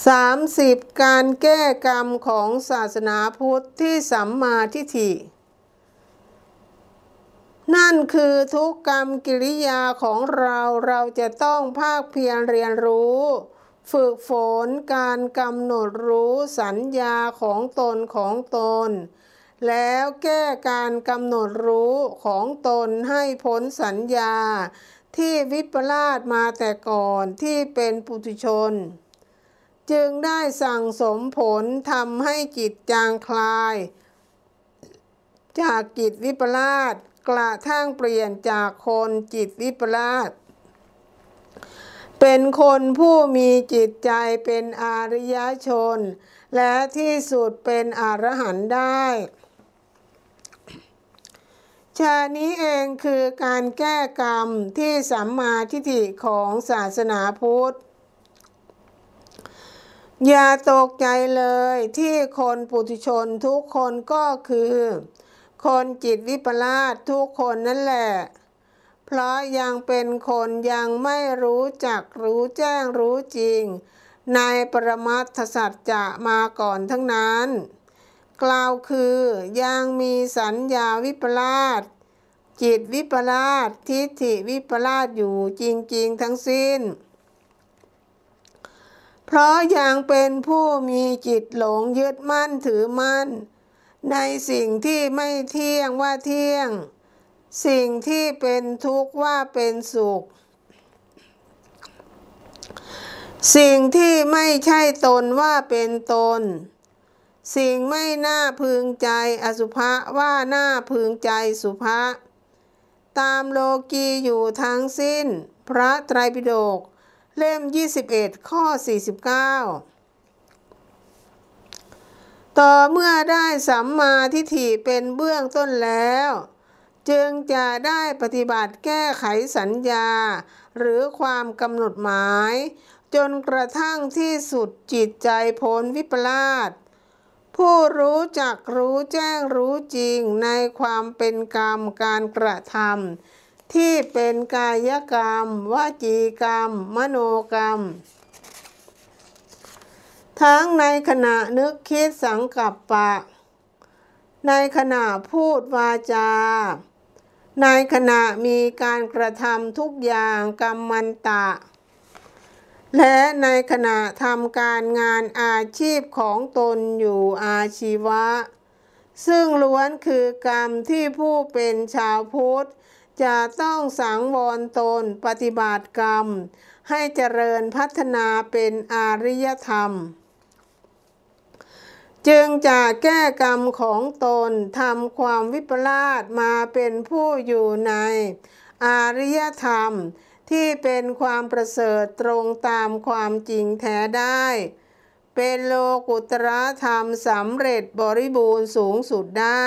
30. การแก้กรรมของศาสนาพุทธที่สัมมาทิฏฐิ นั่นคือทุกกรรมกิริยาของเราเราจะต้องภาคเพียรเรียนรู้ ฝึกฝนการกำหนดรู้สัญญาของตนของตน แล้วแก้การกำหนดรู้ของตนให้พ้นสัญญา ที่วิปลาสมาแต่ก่อนที่เป็นปุถุชน จึงได้สั่งสมผลทำให้จิตจางคลาย จากจิตวิปลาสกระทั่งเปลี่ยนจากคนจิตวิปลาสเป็นคนผู้มีจิตใจเป็นอริยชน และที่สุดเป็นอรหันต์ได้ชานี้เองคือการแก้กรรมที่สัมมาทิฏฐิของศาสนาพุทธ อย่าตกใจเลยที่คนปุถุชนทุกคนก็คือ คนจิตวิปลาสทุกคนนั่นแหละ เพราะยังเป็นคนยังไม่รู้จักรู้แจ้งรู้จริง ในปรมัตถสัจจะมาก่อนทั้งนั้น กล่าวคือยังมีสัญญาวิปลาสจิตวิปลาสทิฏฐิวิปลาสอยู่จริง ๆ ทั้งสิ้น เพราะยังเป็นผู้มีจิตหลงยึดมั่นถือมั่น ในสิ่งที่ไม่เที่ยงว่าเที่ยง สิ่งที่เป็นทุกข์ว่าเป็นสุข สิ่งที่ไม่ใช่ตนว่าเป็นตน สิ่งไม่น่าพึงใจอสุภะว่าน่าพึงใจสุภะตามโลกีอยู่ทั้งสิ้น พระไตรปิฎก เล่ม 21 ข้อ 49 ต่อเมื่อได้สัมมาทิฏฐิเป็นเบื้องต้นแล้ว จึงจะได้ปฏิบัติแก้ไขสัญญา หรือความกำหนดหมาย จนกระทั่งที่สุดจิตใจพ้นวิปลาสผู้รู้จักรู้แจ้งรู้จริงในความเป็นกรรมการกระทำ ที่เป็นกายกรรม วจีกรรม มโนกรรม ทั้งในขณะนึกคิดสังกับปะ ในขณะพูดวาจา ในขณะมีการกระทำทุกอย่างกรรมมันตะ และในขณะทำการงานอาชีพของตนอยู่อาชีวะ ซึ่งล้วนคือกรรมที่ผู้เป็นชาวพุทธ จะต้องสังวรตนปฏิบัติกรรม ให้เจริญพัฒนาเป็นอริยธรรม จึงจะแก้กรรมของตนทำความวิปลาสมาเป็นผู้อยู่ในอริยธรรมที่เป็นความประเสริฐตรงตามความจริงแท้ได้ เป็นโลกุตระธรรมสำเร็จบริบูรณ์สูงสุดได้